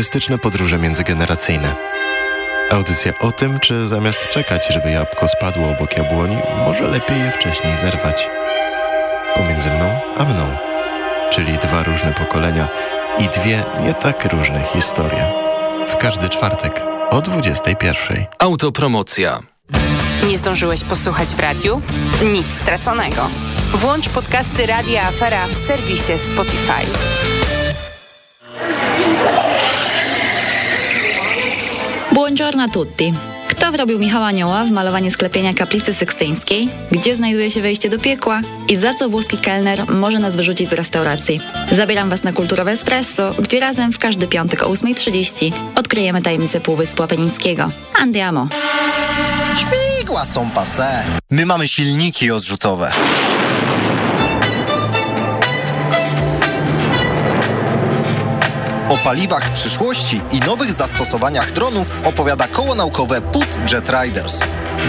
Artystyczne podróże międzygeneracyjne. Audycja o tym, czy zamiast czekać, żeby jabłko spadło obok jabłoni, może lepiej je wcześniej zerwać. Pomiędzy mną a mną, czyli dwa różne pokolenia i dwie nie tak różne historie. W każdy czwartek o 21. Autopromocja. Nie zdążyłeś posłuchać w radiu? Nic straconego. Włącz podcasty Radia Afera w serwisie Spotify. Buongiorno tutti. Kto wrobił Michała Anioła w malowanie sklepienia kaplicy sykstyńskiej? Gdzie znajduje się wejście do piekła? I za co włoski kelner może nas wyrzucić z restauracji? Zabieram Was na Kulturowe Espresso, gdzie razem w każdy piątek o 8.30 odkryjemy tajemnicę Półwyspu Apenińskiego. Andiamo! Śmigła są passe. My mamy silniki odrzutowe. O paliwach przyszłości i nowych zastosowaniach dronów opowiada koło naukowe PUT Jet Riders.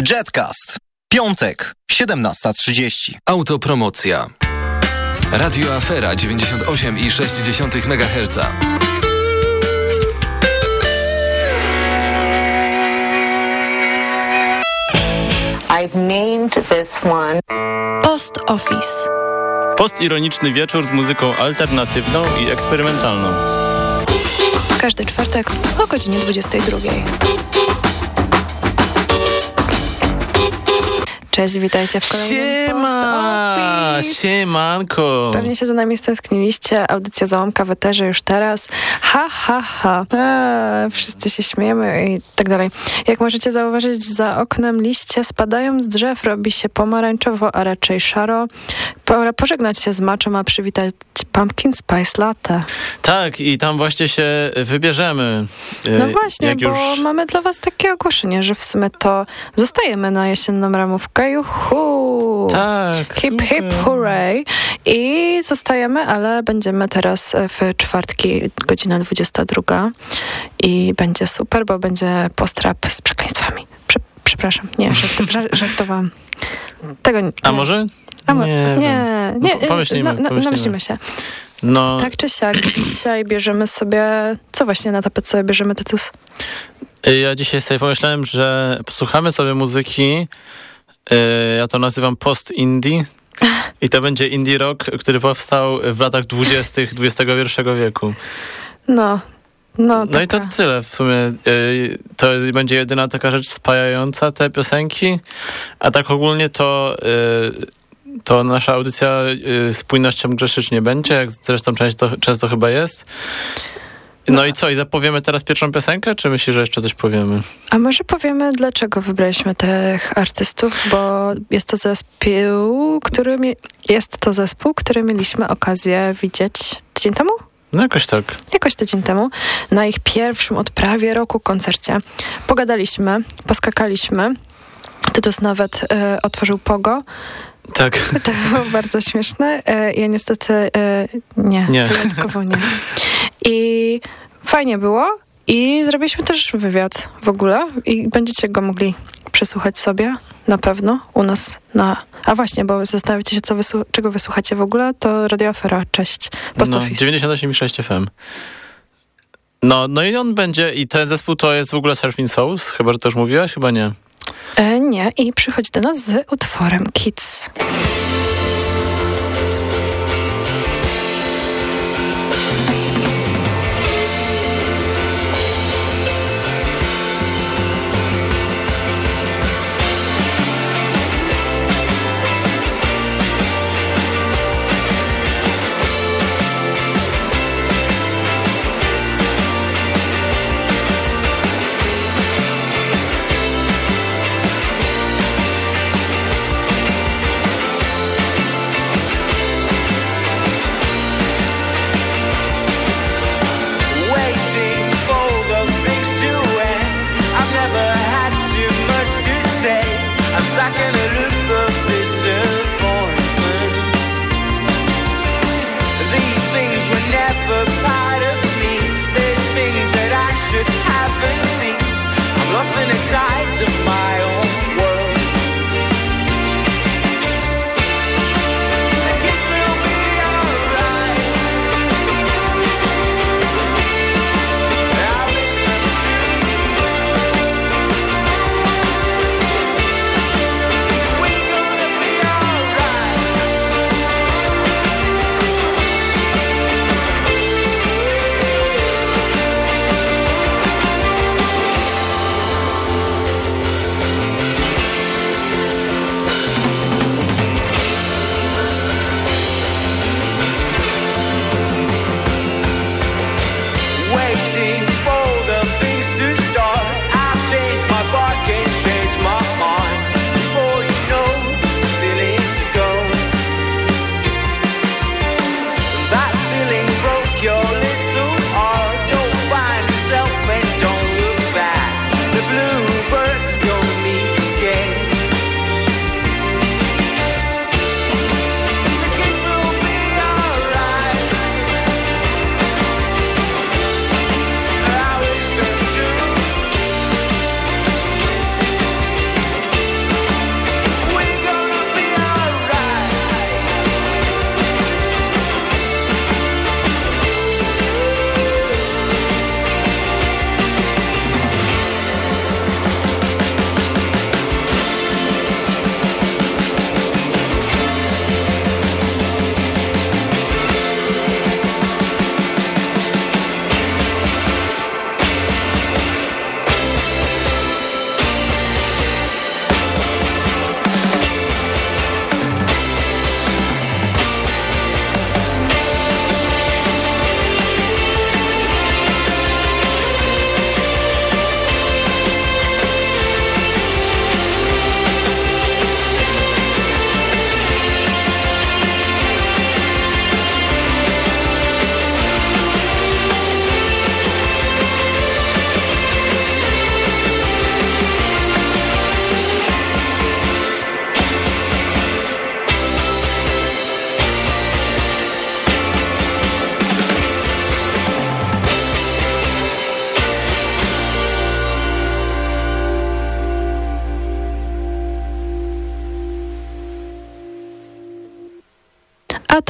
Jetcast. Piątek, 17.30. Autopromocja. Radio Afera 98,6 MHz. I've named this one Post Office. Postironiczny wieczór z muzyką alternatywną i eksperymentalną. Każdy czwartek o godzinie 22. Cześć, witajcie w kolejnym Siema! Siemanko! Pewnie się za nami stęskniliście. Audycja Załamka w eterze już teraz. Ha, ha, ha. Eee, wszyscy się śmiejemy i tak dalej. Jak możecie zauważyć, za oknem liście spadają z drzew, robi się pomarańczowo, a raczej szaro. Pora pożegnać się z maczem, a przywitać Pumpkin Spice Latte. Tak, i tam właśnie się wybierzemy. No E, właśnie, jak bo już... mamy dla was takie ogłoszenie, że w sumie to zostajemy na jesienną ramówkę. Juhu! Tak, Hip super. hip hooray! I zostajemy, ale będziemy teraz w czwartki, godzina 22 i będzie super, bo będzie postrap z przekleństwami. Prze przepraszam, nie, żart, żart, żartowałam. Tego nie. A może? A mo- nie, nie, wiem. nie, No, pomyślimy, na, na, pomyślimy. namyślimy się. No, Tak czy siak, dzisiaj bierzemy sobie, co właśnie na tapet sobie bierzemy, Tytus? ja dzisiaj sobie pomyślałem, że posłuchamy sobie muzyki, ja to nazywam post-indie i to będzie indie rock, który powstał w latach 20. XXI wieku. No, no, No i to tyle w sumie. y, To będzie jedyna taka rzecz spajająca te piosenki, a tak ogólnie to y, to nasza audycja spójnością grzeszyć nie będzie, jak zresztą często, często chyba jest. No i co, i zapowiemy teraz pierwszą piosenkę, czy myślisz, że jeszcze coś powiemy? A może powiemy, dlaczego wybraliśmy tych artystów, bo jest to zespół, który mi- jest to zespół, który mieliśmy okazję widzieć tydzień temu? No jakoś tak. Jakoś tydzień temu, na ich pierwszym od prawie roku koncercie. Pogadaliśmy, poskakaliśmy. Tytus nawet e, otworzył pogo. Tak. To było bardzo śmieszne. E, ja niestety e, nie, Nie. wyjątkowo nie. I fajnie było. I zrobiliśmy też wywiad w ogóle i będziecie go mogli przesłuchać sobie na pewno u nas na... A właśnie, bo zastanawiacie się, co wysłu- czego wysłuchacie w ogóle, to Radio Afera. Cześć. Post No, Office. 98,6 FM. No, no i on będzie, i ten zespół to jest w ogóle Surfing Souls, chyba, że to już mówiłaś? Chyba nie. E, nie, i przychodzi do nas z utworem. Kids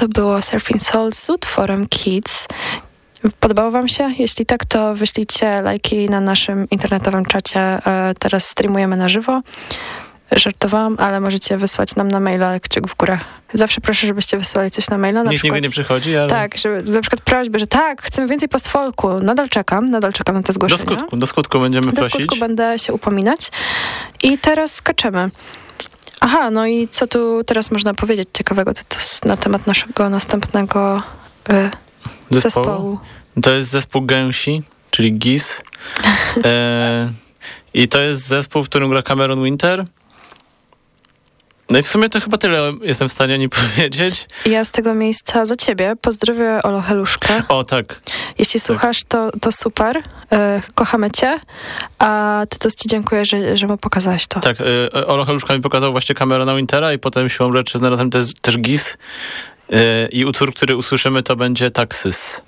to było Surfing Souls z utworem Kids. Podobało Wam się? Jeśli tak, to wyślijcie lajki na naszym internetowym czacie. E, teraz streamujemy na żywo. Żartowałam, ale możecie wysłać nam na maila kciuk w górę. Zawsze proszę, żebyście wysłali coś na maila. Na Nic przykład, nigdy nie przychodzi, ale... Tak, żeby, na przykład prośby, że tak, chcemy więcej postfolku. Nadal czekam, nadal czekam na te Do zgłoszenia. skutku, do skutku będziemy Do prosić. skutku będę się upominać. I teraz skaczemy. Aha, no i co tu teraz można powiedzieć ciekawego to, to na temat naszego następnego y, Zespołu. zespołu. To jest zespół Gęsi, czyli GIS. E, I to jest zespół, w którym gra Cameron Winter. No i w sumie to chyba tyle jestem w stanie o nim powiedzieć. Ja z tego miejsca za ciebie pozdrowię Olo Heluszkę. O, tak. Jeśli słuchasz, to, to super. Y, kochamy cię. A ty to ci dziękuję, że, że mu pokazałeś to. Tak, y, Olo Heluszka mi pokazał właśnie Camerona Wintera i potem siłą rzeczy znalazłem też, też GIS. Y, I utwór, który usłyszymy, to będzie Taxys.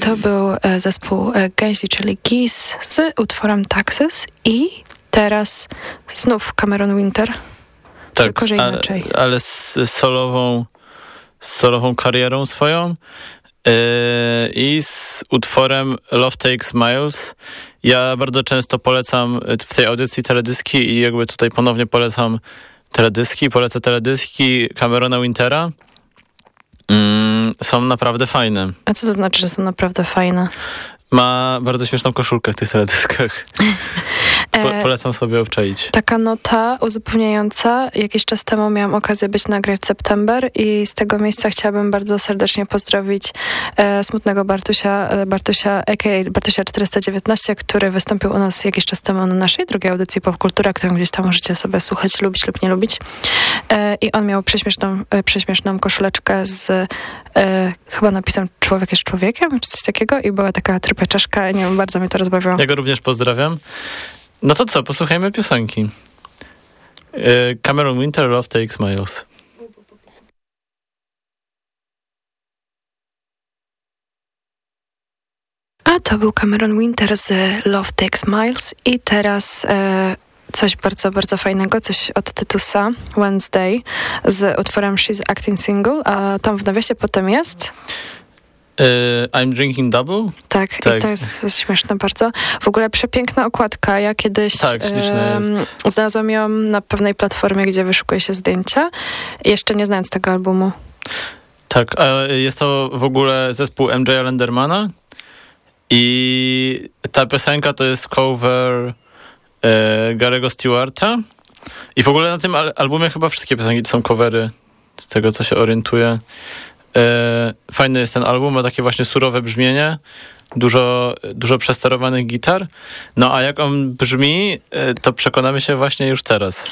To był e, zespół e, Gęsi, czyli GIS z utworem Taxes i teraz znów Cameron Winter. Tylko, że inaczej. ale z z solową, z solową karierą swoją yy, i z utworem Love Takes Miles. Ja bardzo często polecam w tej audycji teledyski i jakby tutaj ponownie polecam teledyski, polecę teledyski Camerona Wintera. Mm, są naprawdę fajne. A co to znaczy, że są naprawdę fajne? Ma bardzo śmieszną koszulkę w tych teledyskach. Po, E, polecam sobie obczaić. Taka nota uzupełniająca. Jakiś czas temu miałam okazję być na Great September i z tego miejsca chciałabym bardzo serdecznie pozdrowić e, smutnego Bartusia, e, Bartusia, a.k.a. Bartusia 419, który wystąpił u nas jakiś czas temu na naszej drugiej audycji Popkultura, którą gdzieś tam możecie sobie słuchać, lubić lub nie lubić. I on miał prześmieszną, prześmieszną koszuleczkę z chyba napisem Człowiek jest człowiekiem, czy coś takiego i była taka trypieczeszka, nie wiem, bardzo mnie to rozbawiło. Ja go również pozdrawiam. No to co, posłuchajmy piosenki. E, Cameron Winter, Love Takes Miles. A to był Cameron Winter z Love Takes Miles i teraz e, coś bardzo, bardzo fajnego, coś od Tytusa, Wednesday, z utworem She's Acting Single, a tam w nawiasie potem jest... E, I'm Drinking Double? Tak, Tak. i to jest śmieszne bardzo. W ogóle przepiękna okładka. Ja kiedyś Tak, jest. znalazłam ją na pewnej platformie, gdzie wyszukuje się zdjęcia, jeszcze nie znając tego albumu. Tak, jest to w ogóle zespół MJ Lendermana i ta piosenka to jest cover e, Garego Stewarta i w ogóle na tym al albumie chyba wszystkie piosenki to są covery, z tego co się orientuję. E, fajny jest ten album, ma takie właśnie surowe brzmienie, dużo, dużo przesterowanych gitar. No a jak on brzmi, e, to przekonamy się właśnie już teraz.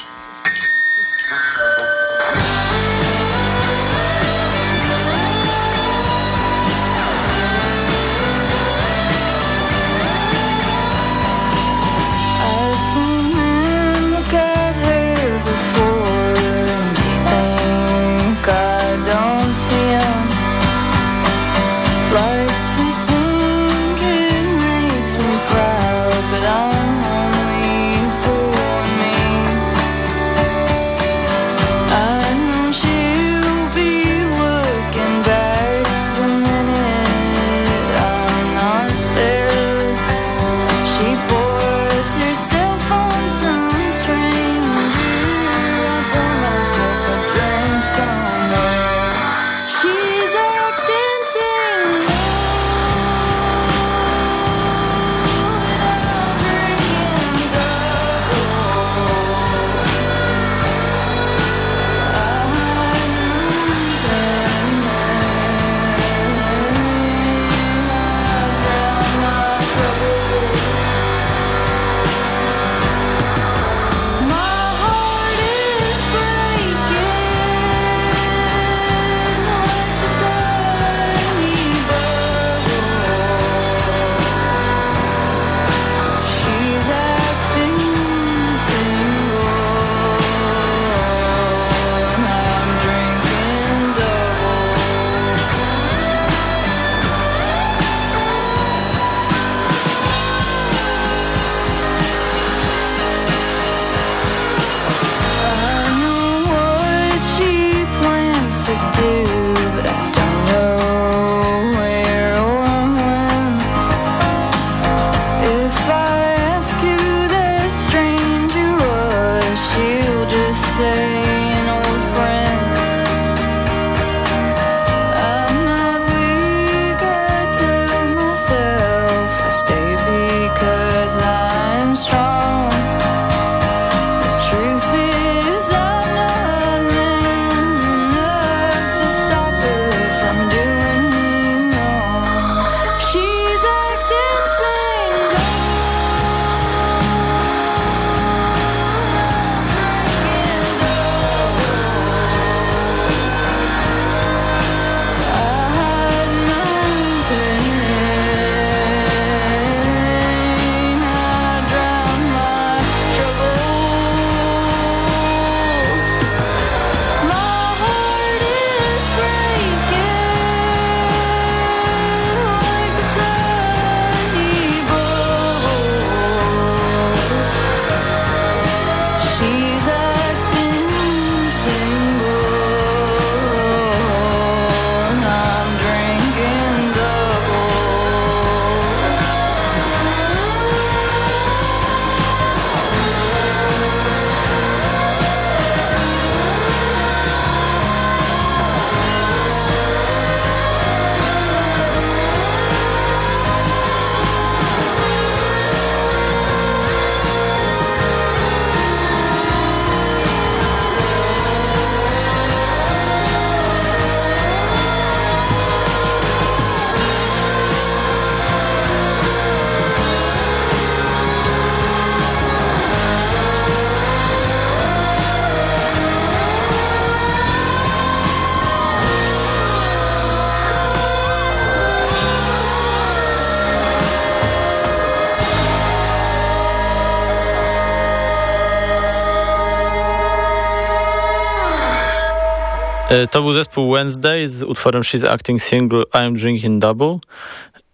To był zespół Wednesday z utworem She's Acting Single I'm Drinking Double.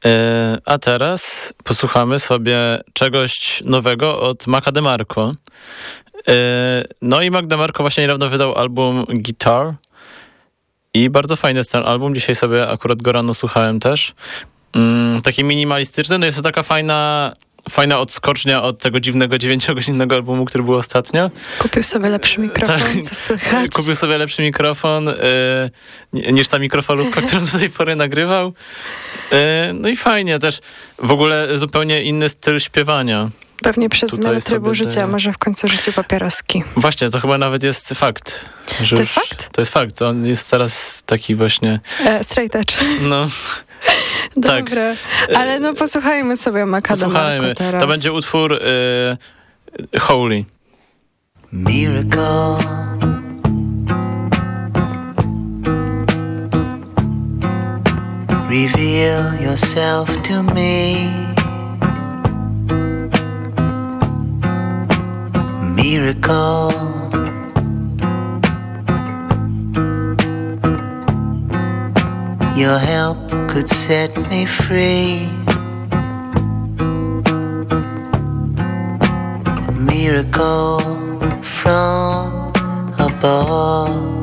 E, A teraz posłuchamy sobie czegoś nowego od Maca DeMarco. E, No i Mac DeMarco właśnie niedawno wydał album Guitar i bardzo fajny jest ten album. Dzisiaj sobie akurat go rano słuchałem też. Mm, Taki minimalistyczny, no jest to taka fajna, fajna odskocznia od tego dziwnego dziewięciogodzinnego albumu, który był ostatnio. Kupił sobie lepszy mikrofon, Tak. co słychać. Kupił sobie lepszy mikrofon ni- niż ta mikrofalówka, którą do tej pory nagrywał. Y, no i fajnie też. W ogóle zupełnie inny styl śpiewania. Pewnie przez zmianę trybu życia, daję. może w końcu rzucił papieroski. Właśnie, to chyba nawet jest fakt. To jest fakt? To jest fakt. On jest teraz taki właśnie, E, straight edge. no, tak. Dobra, ale no posłuchajmy sobie Maca posłuchajmy. DeMarco teraz. To będzie utwór y, Holy. Miracle. Reveal yourself to me. Miracle. Your help could set me free. Miracle from above.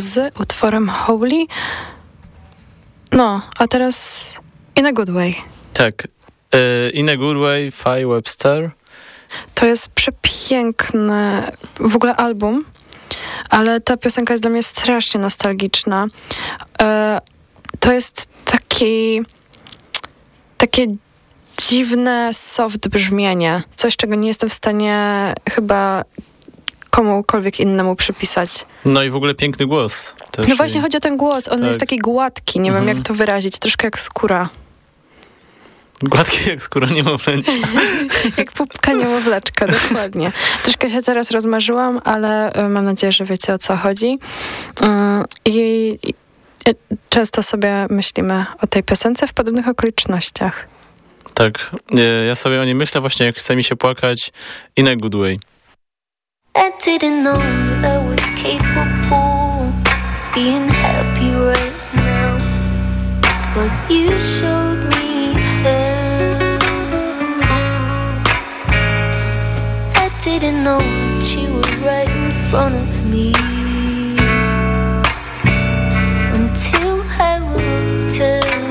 Z utworem Holy. No, a teraz In a Good Way. Tak. Y, In a Good Way, Fi Webster. To jest przepiękny w ogóle album, ale ta piosenka jest dla mnie strasznie nostalgiczna. E, to jest taki takie dziwne, soft brzmienie. Coś, czego nie jestem w stanie chyba komukolwiek innemu przypisać. No i w ogóle piękny głos. Też No właśnie i- chodzi o ten głos. On Tak. jest taki gładki, nie wiem Mhm. jak to wyrazić. Troszkę jak skóra. Gładki jak skóra niemowlęcia. Jak pupka niemowleczka, dokładnie. Troszkę się teraz rozmarzyłam, ale y, mam nadzieję, że wiecie o co chodzi. Mm, I y, często sobie myślimy o tej piosence w podobnych okolicznościach. Tak. Y, Ja sobie o niej myślę właśnie, jak chce mi się płakać In a Good Way. I didn't know that I was capable of being happy right now. But you showed me how. I didn't know that you were right in front of me until I looked up.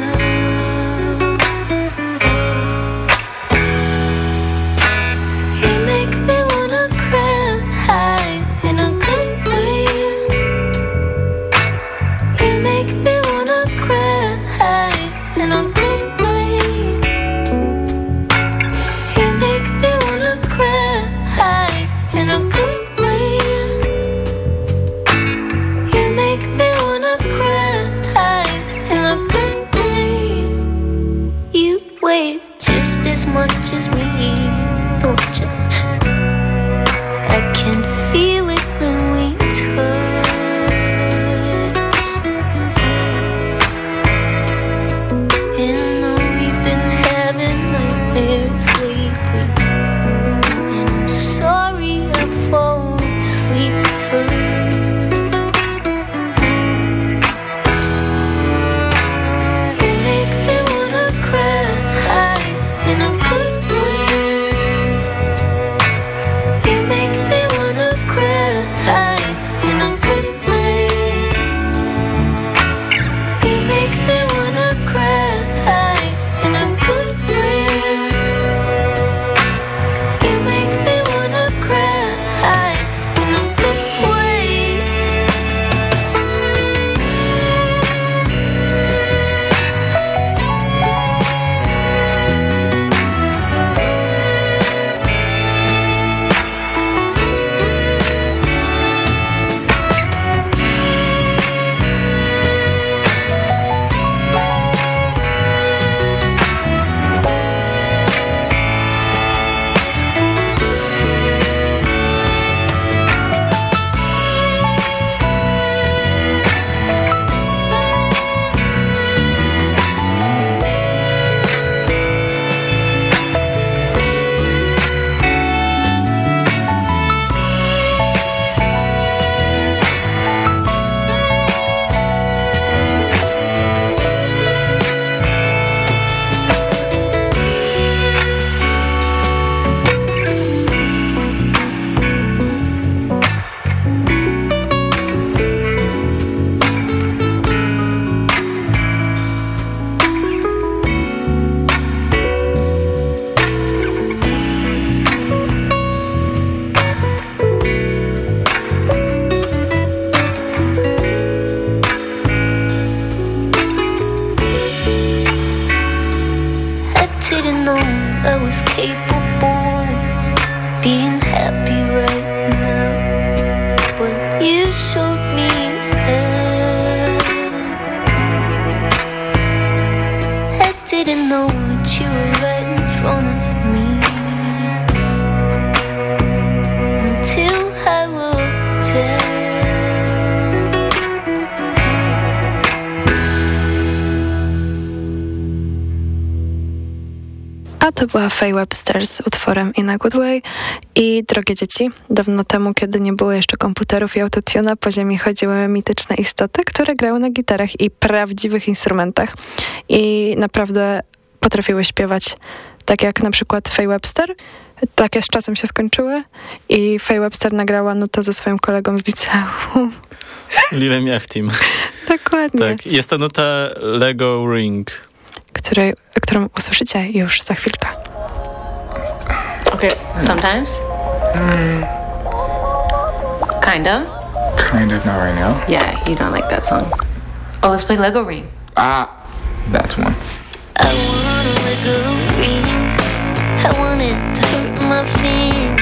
Faye Webster z utworem In a Good Way. I drogie dzieci, dawno temu, kiedy nie było jeszcze komputerów i autotuna, po ziemi chodziły mityczne istoty, które grały na gitarach i prawdziwych instrumentach. I naprawdę potrafiły śpiewać tak jak na przykład Faye Webster. Takie z czasem się skończyły i Faye Webster nagrała nutę ze swoim kolegą z liceum. Lilem Yachtim. Dokładnie. Tak, jest to nuta Lego Ring. Której, którą usłyszycie już za chwilkę. Okay, sometimes. Kind of. Kind of, not right now. Yeah, you don't like that song. Oh, let's play Lego Ring. Ah, that's one. I wanna let go ring. I want it to hurt my finger.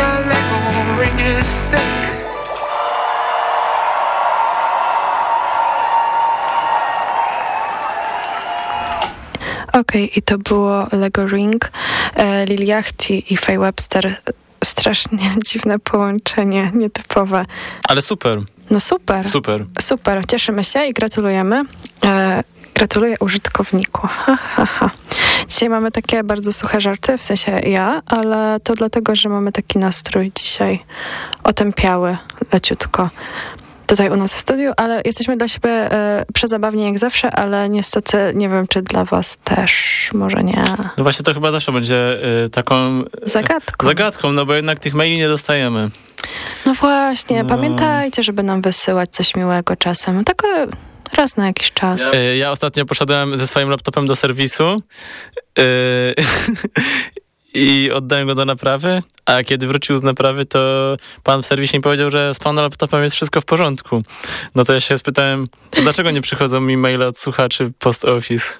Ring is sick. Okej, i to było Lego Ring, e, Lil Yachty i Faye Webster. Strasznie dziwne połączenie, nietypowe. Ale super, No super. super. Super, cieszymy się i gratulujemy. E, gratuluję użytkowniku. Ha, ha, ha. Dzisiaj mamy takie bardzo suche żarty, w sensie ja, ale to dlatego, że mamy taki nastrój dzisiaj otępiały leciutko tutaj u nas w studiu, ale jesteśmy dla siebie e, przezabawni jak zawsze, ale niestety nie wiem, czy dla was też, może nie. No właśnie to chyba zawsze będzie y, taką... y, Zagadką. Zagadką, no bo jednak tych maili nie dostajemy. No właśnie, No. pamiętajcie, żeby nam wysyłać coś miłego czasem. Tak e, raz na jakiś czas. Y, Ja ostatnio poszedłem ze swoim laptopem do serwisu y, i oddałem go do naprawy, a kiedy wrócił z naprawy, to pan w serwisie mi powiedział, że z pana laptopem jest wszystko w porządku. No to ja się spytałem, dlaczego nie przychodzą mi maile od słuchaczy Post Office?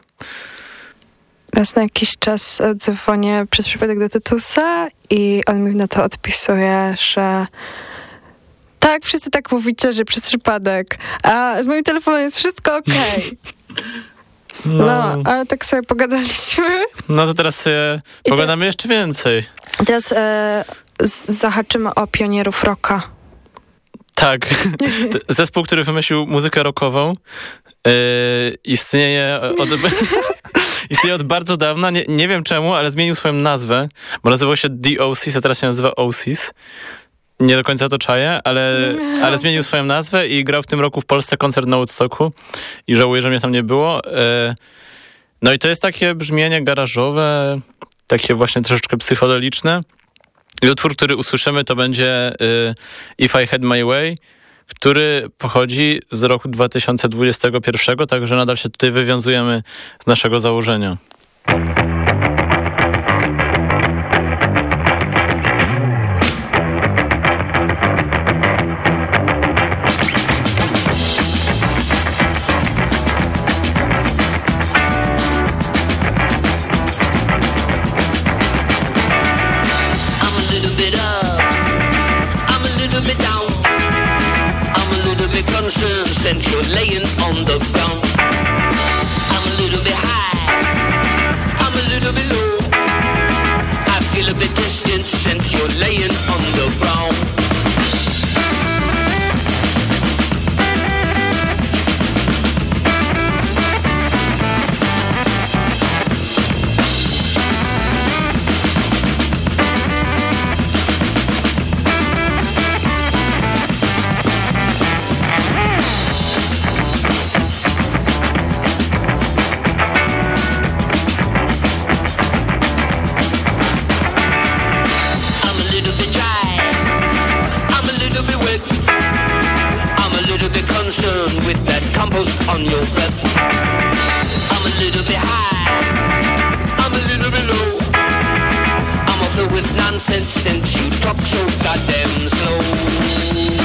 Raz na jakiś czas dzwonię przez przypadek do Tytusa i on mi na to odpisuje, że tak, wszyscy tak mówicie, że przez przypadek, a z moim telefonem jest wszystko okej. No, ale tak sobie pogadaliśmy. No to teraz sobie I to- pogadamy jeszcze więcej. Teraz e, zahaczymy o pionierów rocka. Tak. Zespół, który wymyślił muzykę rockową, yy, istnieje od, istnieje od bardzo dawna. Nie, nie wiem czemu, ale zmienił swoją nazwę, bo nazywał się The Oasis, a teraz się nazywa Oasis. Nie do końca to czaję, ale, ale zmienił swoją nazwę i grał w tym roku w Polsce koncert na Woodstocku i żałuję, że mnie tam nie było. Yy, no i to jest takie brzmienie garażowe, takie właśnie troszeczkę psychodeliczne. I utwór, który usłyszymy, to będzie y, If I Had My Way, który pochodzi z roku 2021, także nadal się tutaj wywiązujemy z naszego założenia. Since you talk so goddamn slow.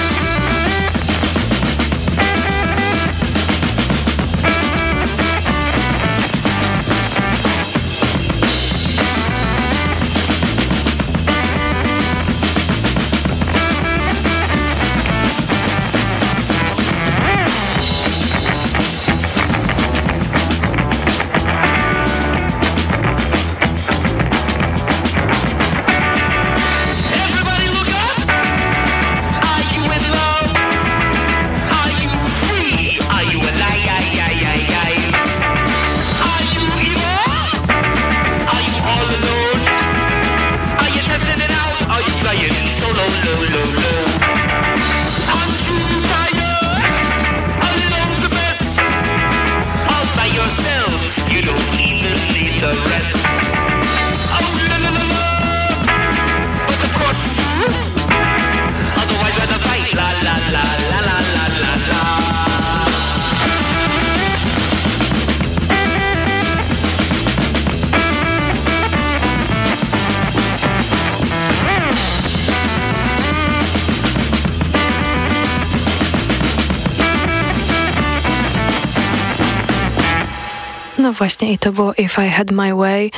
Właśnie i to było If I Had My Way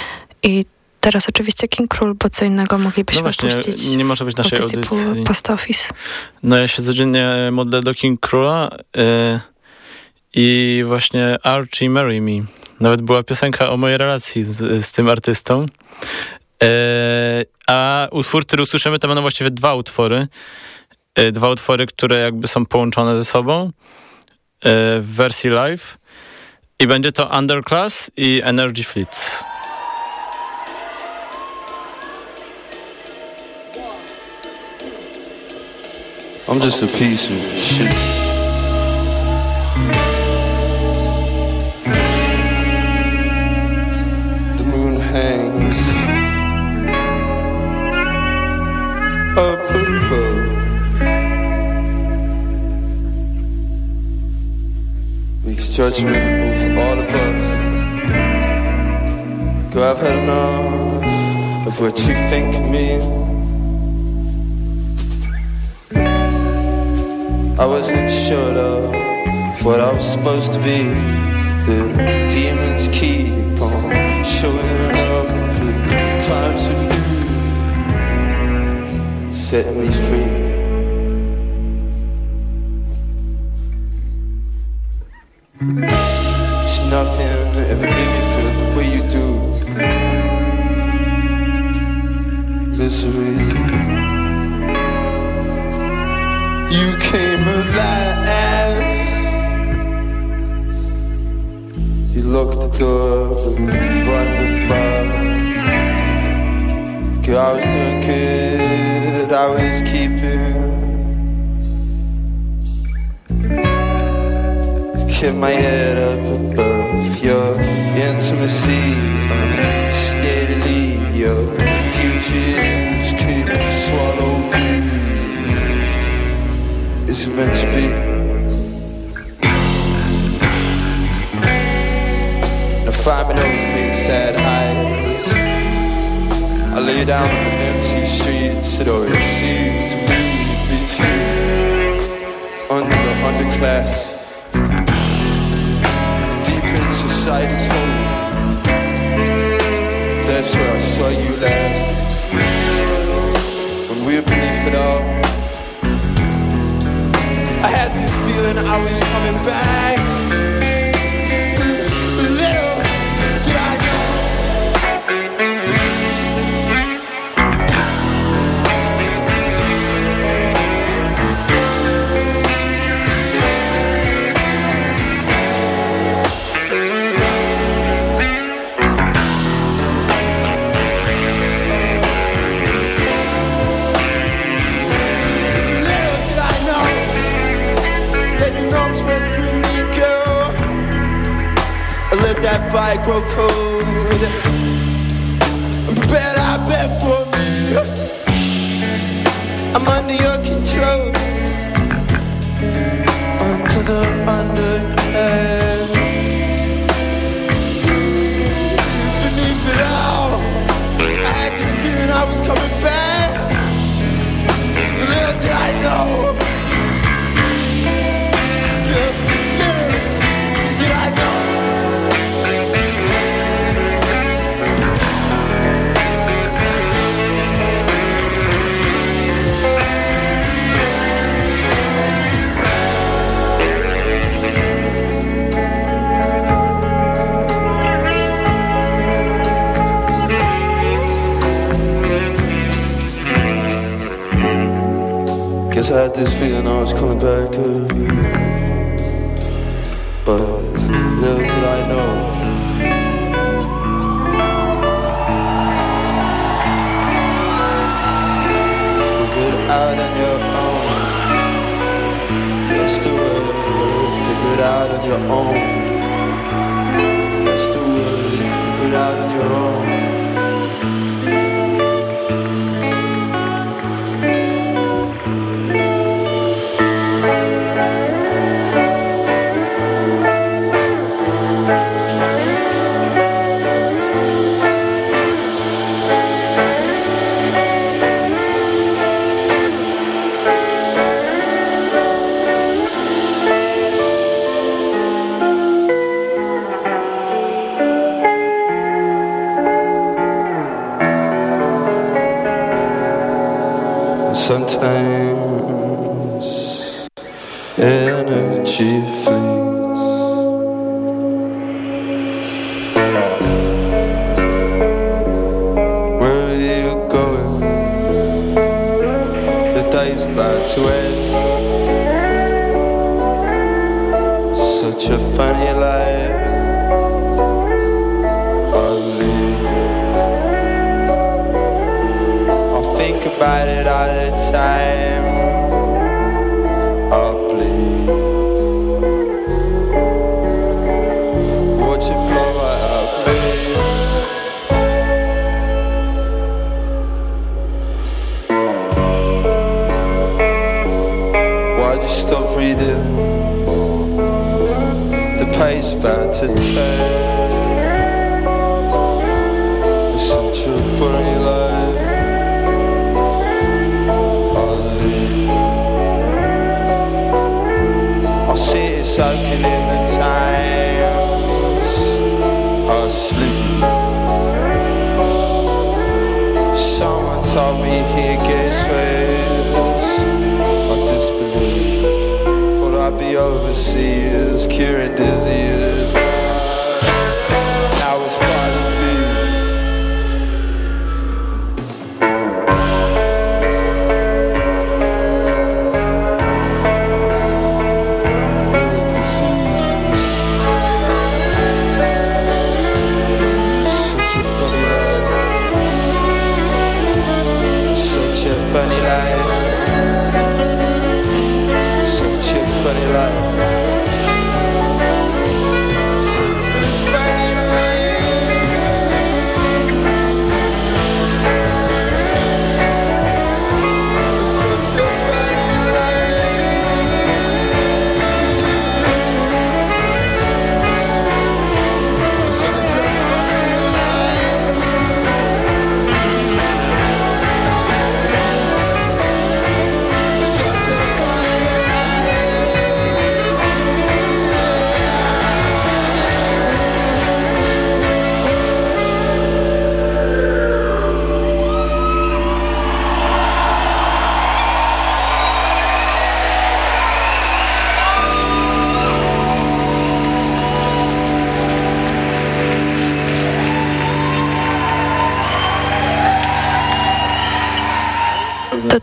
i teraz oczywiście King Król, bo co innego moglibyśmy No właśnie, puścić. nie może być naszej audycji audycji. Post Office. No ja się codziennie modlę do King Króla y, i właśnie Archie Marry Me. Nawet była piosenka o mojej relacji z, z tym artystą. Y, a utwór, który usłyszymy, to będą właściwie dwa utwory. Y, dwa utwory, które jakby są połączone ze sobą w wersji live. I będzie to Underclass i Energy Fleets. I'm just a piece of shit. The moon hangs up above. Makes judgment Girl, I've had enough of what you think of me. I wasn't sure of what I was supposed to be. The demons keep on showing up at times of need, setting me free. It's nothing misery. You came alive. You locked the door from the bar. Cause I was doing good, I was keeping. Kept my head up above your intimacy, steadily your future swallow me. Is it meant to be? The me those big sad eyes. I lay down on the empty streets that always seem to me to under the underclass, deep in society's hole. That's where I saw you last. Were beneath it all, I had this feeling I was coming back. microcode. Bet I bet for me. I'm under your control. under the under. I had this feeling I was coming back. uh, But little did I know. Figure it out on your own. That's the word. Figure it out on your own. That's the word. Figure it out on your own.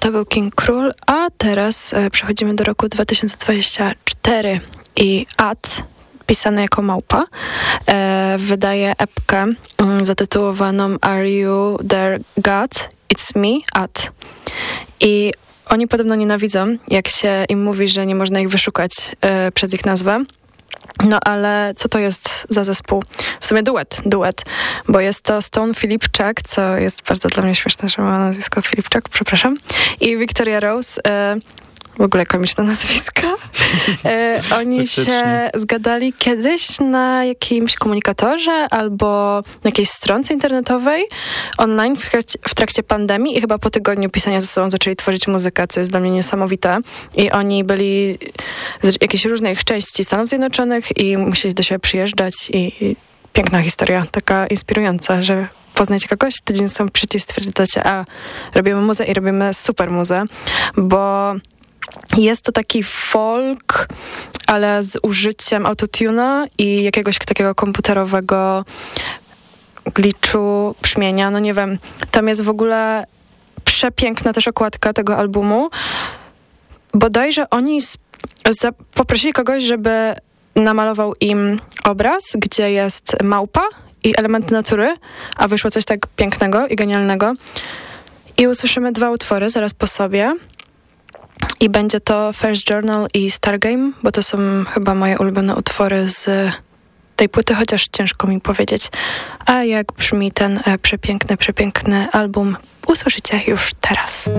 To był King Król, a teraz e, przechodzimy do roku 2024 i Ad, pisany jako małpa, e, wydaje epkę mm, zatytułowaną Are You There God? It's Me, Ad. I oni podobno nienawidzą, jak się im mówi, że nie można ich wyszukać e, przez ich nazwę. No ale co to jest za zespół? W sumie duet, duet, bo jest to Stone Filipczak, co jest bardzo dla mnie śmieszne, że ma nazwisko Filipczak, przepraszam, i Victoria Rose. E, w ogóle komiczne nazwiska. E, oni się zgadali kiedyś na jakimś komunikatorze albo na jakiejś stronce internetowej online w trakcie, w trakcie pandemii i chyba po tygodniu pisania ze sobą zaczęli tworzyć muzykę, co jest dla mnie niesamowite. I oni byli z jakichś różnych części Stanów Zjednoczonych i musieli do siebie przyjeżdżać i, i piękna historia, taka inspirująca, że poznać kogoś, tydzień są przyjdzie i stwierdzacie, a robimy muzę i robimy super muzę, bo jest to taki folk, ale z użyciem autotuna i jakiegoś takiego komputerowego glitchu, brzmienia, no nie wiem. Tam jest w ogóle przepiękna też okładka tego albumu. Bodajże oni poprosili kogoś, żeby namalował im obraz, gdzie jest małpa i elementy natury, a wyszło coś tak pięknego i genialnego. I usłyszymy dwa utwory zaraz po sobie. I będzie to First Journal i Stargame, bo to są chyba moje ulubione utwory z tej płyty, chociaż ciężko mi powiedzieć. A jak brzmi ten e, przepiękny, przepiękny album, usłyszycie już teraz.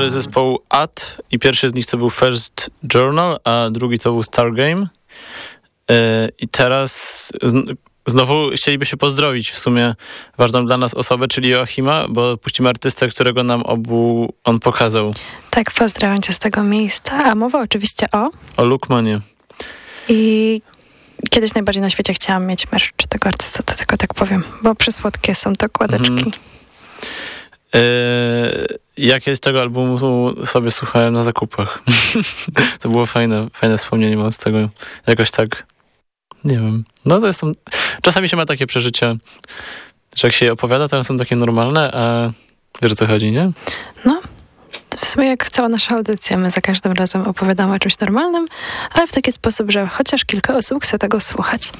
Utwory zespołu AT i pierwszy z nich to był First Journal, a drugi to był Stargame. E, I teraz zn- znowu chcieliby się pozdrowić w sumie ważną dla nas osobę, czyli Joachima, bo puścimy artystę, którego nam obu on pokazał. Tak, pozdrawiam cię z tego miejsca. A mowa oczywiście o... O Lukmanie. I kiedyś najbardziej na świecie chciałam mieć merch tego artysty, to tylko tak powiem, bo przysłodkie są te kładeczki. Mhm. E, jakie z tego albumu sobie słuchałem na zakupach. to było fajne, fajne wspomnienie mam z tego. Jakoś tak, nie wiem. No to jest tam, czasami się ma takie przeżycia, że jak się je opowiada, to one są takie normalne, a wiesz o co chodzi, nie? No, w sumie jak cała nasza audycja, my za każdym razem opowiadamy o czymś normalnym, ale w taki sposób, że chociaż kilka osób chce tego słuchać.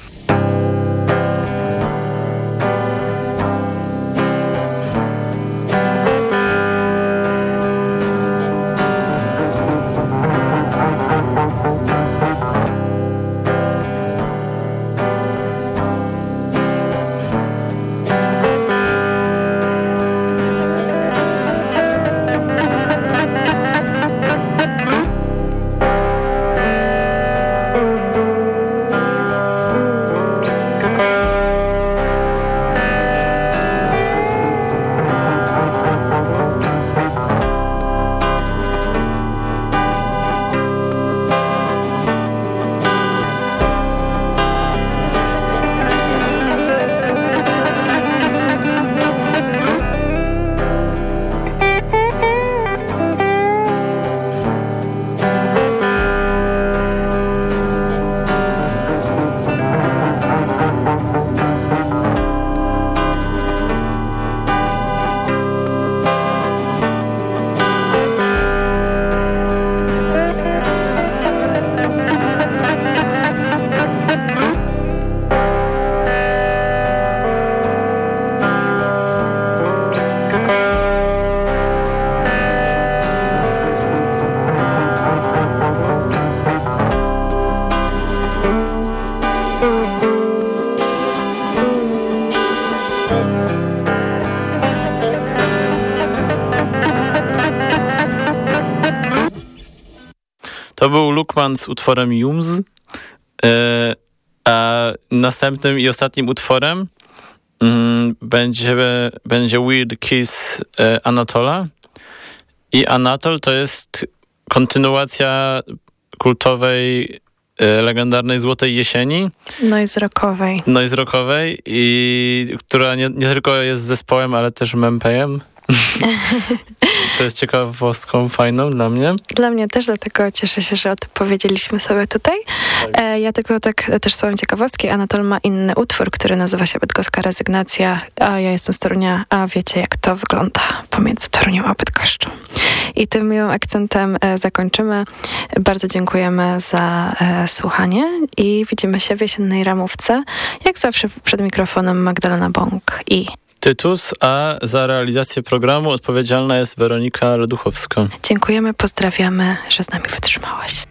Z utworem Jums, e, a następnym i ostatnim utworem mm, będzie, będzie Weird Kiss e, Anatola. I Anatol to jest kontynuacja kultowej, e, legendarnej Złotej Jesieni, No i z rockowej. noise rockowej, i która nie, nie tylko jest zespołem, ale też mempejem. Co jest ciekawostką fajną dla mnie. Dla mnie też, dlatego cieszę się, że o tym powiedzieliśmy sobie tutaj. E, ja tylko tak też słowem ciekawostki. Anatol ma inny utwór, który nazywa się Bydgoska Rezygnacja, a ja jestem z Torunia, a wiecie jak to wygląda pomiędzy Toruniem a Bydgoszczą. I tym miłym akcentem e, zakończymy. Bardzo dziękujemy za e, słuchanie i widzimy się w jesiennej ramówce. Jak zawsze przed mikrofonem Magdalena Bąk i Tytus, a za realizację programu odpowiedzialna jest Weronika Leduchowska. dziękujemy, pozdrawiamy, że z nami wytrzymałaś.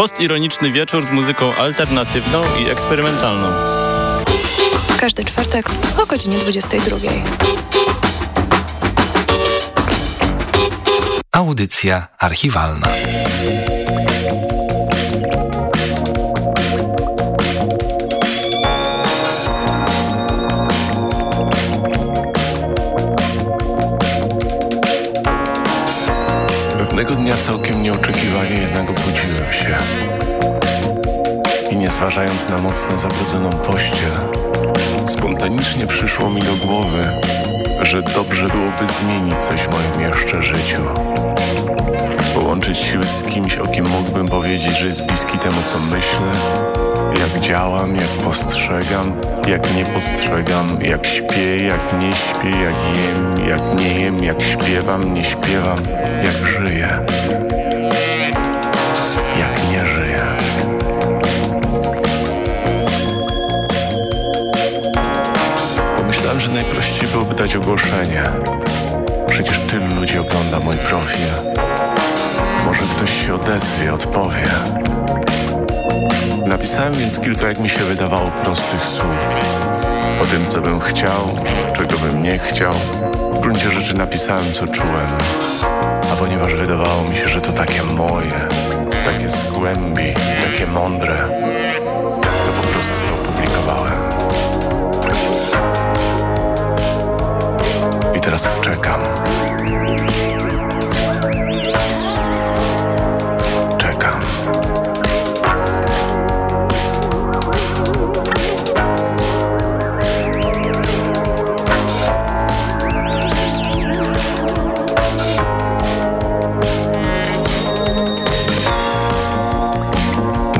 Postironiczny wieczór z muzyką alternatywną i eksperymentalną. Każdy czwartek o godzinie 22. Audycja archiwalna. I nie zważając na mocno zabrudzoną pościel, spontanicznie przyszło mi do głowy, że dobrze byłoby zmienić coś w moim jeszcze życiu. Połączyć siły z kimś, o kim mógłbym powiedzieć, że jest bliski temu, co myślę, jak działam, jak postrzegam, jak nie postrzegam, jak śpię, jak nie śpię, jak jem, jak nie jem, jak śpiewam, nie śpiewam, jak żyję, dać ogłoszenie. Przecież tylu ludzi ogląda mój profil. Może ktoś się odezwie, odpowie. Napisałem więc kilka, jak mi się wydawało, prostych słów. O tym, co bym chciał, czego bym nie chciał. W gruncie rzeczy napisałem, co czułem. A ponieważ wydawało mi się, że to takie moje, takie z głębi, takie mądre, Teraz czekam. Czekam.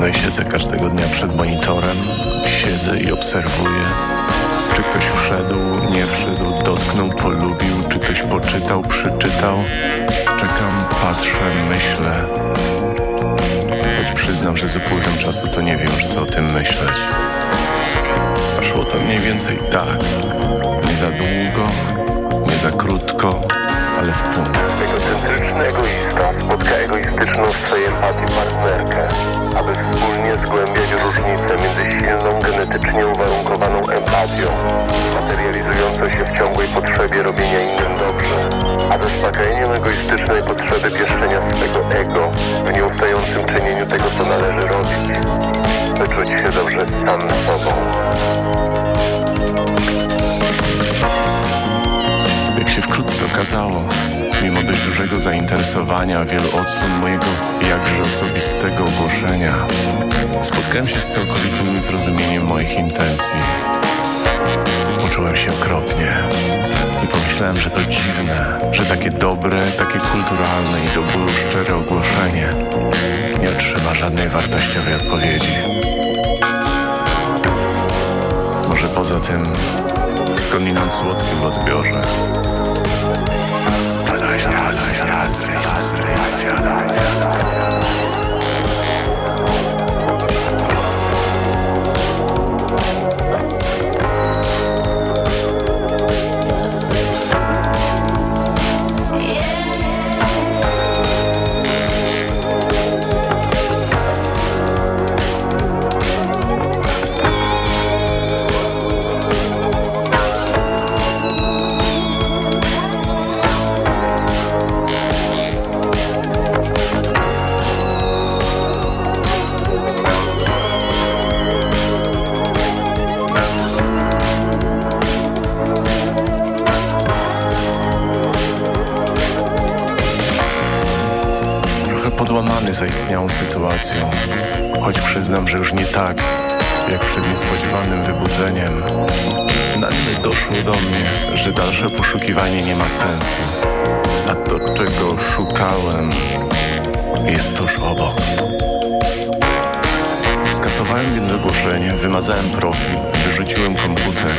No i siedzę każdego dnia przed monitorem, siedzę i obserwuję, czy ktoś wszedł, nie wszedł, dotknął, polubił, czy ktoś poczytał, przeczytał. Czekam, patrzę, myślę. Choć przyznam, że z upływem czasu to nie wiem już co o tym myśleć. A szło to mniej więcej tak. Nie za długo, nie za krótko, ale w punkt. Egoista spotka egoistyczną w swojej empatii partnerkę, aby wspólnie zgłębiać różnice między silną, genetycznie uwarunkowaną empatią, materializującą się w ciągłej potrzebie robienia innym dobrze, a zaspokajaniem egoistycznej potrzeby pieszczenia swego ego w nieustającym czynieniu tego, co należy robić, by czuć się dobrze sam sobą. Jak się wkrótce okazało, mimo dość dużego zainteresowania, wielu odsłon mojego jakże osobistego ogłoszenia, spotkałem się z całkowitym niezrozumieniem moich intencji. Poczułem się okropnie i pomyślałem, że to dziwne, że takie dobre, takie kulturalne i do bólu szczere ogłoszenie nie otrzyma żadnej wartościowej odpowiedzi. Może poza tym skądinąd słodkim odbiorze. Spadaj, Trochę sytuacją, choć przyznam, że już nie tak, jak przed niespodziewanym wybudzeniem. Nagle doszło do mnie, że dalsze poszukiwanie nie ma sensu, a to, czego szukałem, jest tuż obok. Skasowałem więc ogłoszenie, wymazałem profil, wyrzuciłem komputer